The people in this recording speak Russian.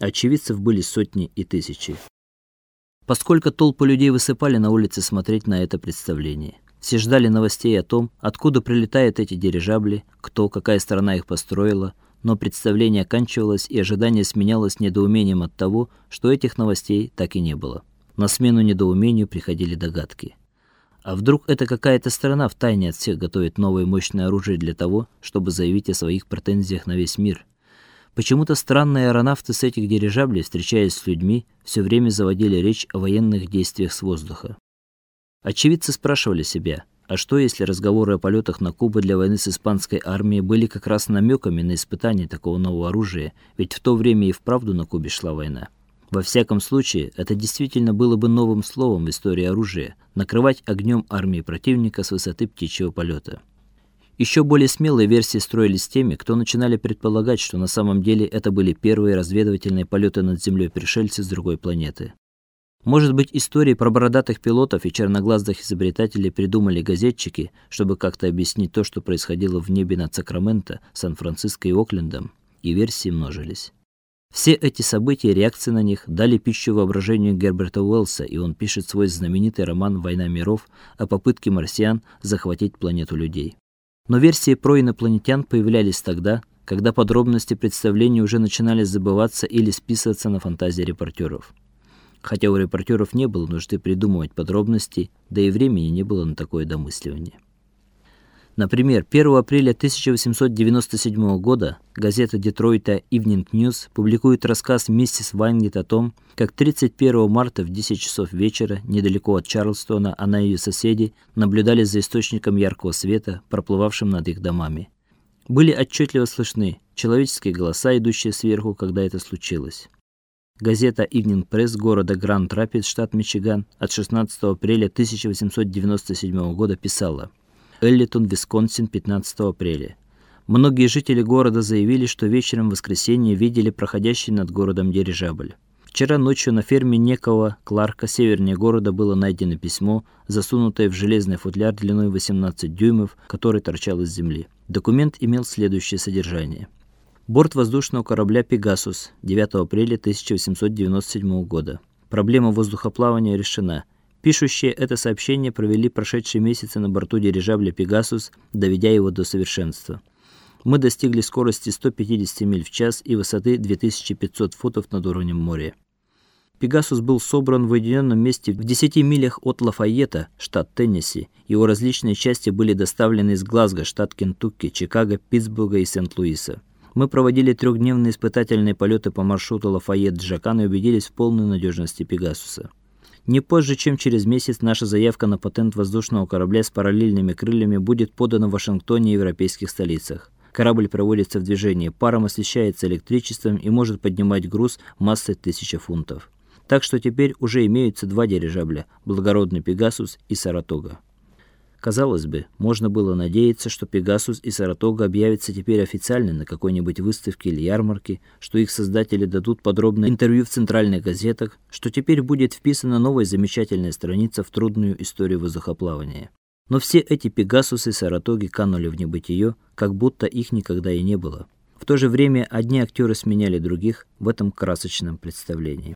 Очевидцев были сотни и тысячи. Поскольку толпы людей высыпали на улицы смотреть на это представление. Все ждали новостей о том, откуда прилетают эти дирижабли, кто, какая страна их построила, но представление оканчивалось, и ожидание сменялось недоумением от того, что этих новостей так и не было. На смену недоумению приходили догадки. А вдруг это какая-то страна в тайне от всех готовит новое мощное оружие для того, чтобы заявить о своих претензиях на весь мир? Почему-то странные аэронавты с этих дирижаблей, встречаясь с людьми, все время заводили речь о военных действиях с воздуха. Очевидцы спрашивали себя, а что если разговоры о полетах на Кубу для войны с испанской армией были как раз намеками на испытание такого нового оружия, ведь в то время и вправду на Кубе шла война. Во всяком случае, это действительно было бы новым словом в истории оружия накрывать огнем армии противника с высоты птичьего полета. Еще более смелые версии строились теми, кто начинали предполагать, что на самом деле это были первые разведывательные полеты над землей пришельцев с другой планеты. Может быть, истории про бородатых пилотов и черноглазых изобретателей придумали газетчики, чтобы как-то объяснить то, что происходило в небе над Сакраменто, Сан-Франциско и Оклендом, и версии множились. Все эти события и реакции на них дали пищу воображению Герберта Уэллса, и он пишет свой знаменитый роман Война миров о попытке марсиан захватить планету людей. Но версии про инопланетян появлялись тогда, когда подробности представления уже начинали забываться или списываться на фантазии репортеров хотя у репортеров не было нужды придумывать подробности, да и времени не было на такое домысливание. Например, 1 апреля 1897 года газета Детройта Evening News публикует рассказ миссис Вайнгет о том, как 31 марта в 10 часов вечера недалеко от Чарльстона она и ее соседи наблюдали за источником яркого света, проплывавшим над их домами. Были отчетливо слышны человеческие голоса, идущие сверху, когда это случилось. Газета Evening Press города Гранд Рапидс, штат Мичиган, от 16 апреля 1897 года писала: Эллитон, Висконсин, 15 апреля. Многие жители города заявили, что вечером в воскресенье видели проходящий над городом дирижабль. Вчера ночью на ферме некого Кларка севернее города было найдено письмо, засунутое в железный футляр длиной 18 дюймов, который торчал из земли. Документ имел следующее содержание: Борт воздушного корабля Пегасус 9 апреля 1897 года. Проблема воздухоплавания решена. Пишущие это сообщение провели прошедшие месяцы на борту дирижабля Пегасус, доведя его до совершенства. Мы достигли скорости 150 миль в час и высоты 2500 футов над уровнем моря. Пегасус был собран в уединенном месте в 10 милях от Лафайета, штат Теннесси. Его различные части были доставлены из Глазго, штат Кентукки, Чикаго, Питтсбурга и Сент-Луиса. Мы проводили трехдневные испытательные полеты по маршруту Лафайет-Джакан и убедились в полной надежности Пегасуса. Не позже, чем через месяц, наша заявка на патент воздушного корабля с параллельными крыльями будет подана в Вашингтоне и европейских столицах. Корабль проводится в движении, паром освещается электричеством и может поднимать груз массой 1000 фунтов. Так что теперь уже имеются два дирижабля: благородный Пегасус и Саратога. Казалось бы, можно было надеяться, что Пегасус и Саратога объявятся теперь официально на какой-нибудь выставке или ярмарке, что их создатели дадут подробное интервью в центральных газетах, что теперь будет вписана новая замечательная страница в трудную историю воздухоплавания. Но все эти Пегасусы и Саратоги канули в небытие, как будто их никогда и не было. В то же время одни актеры сменяли других в этом красочном представлении.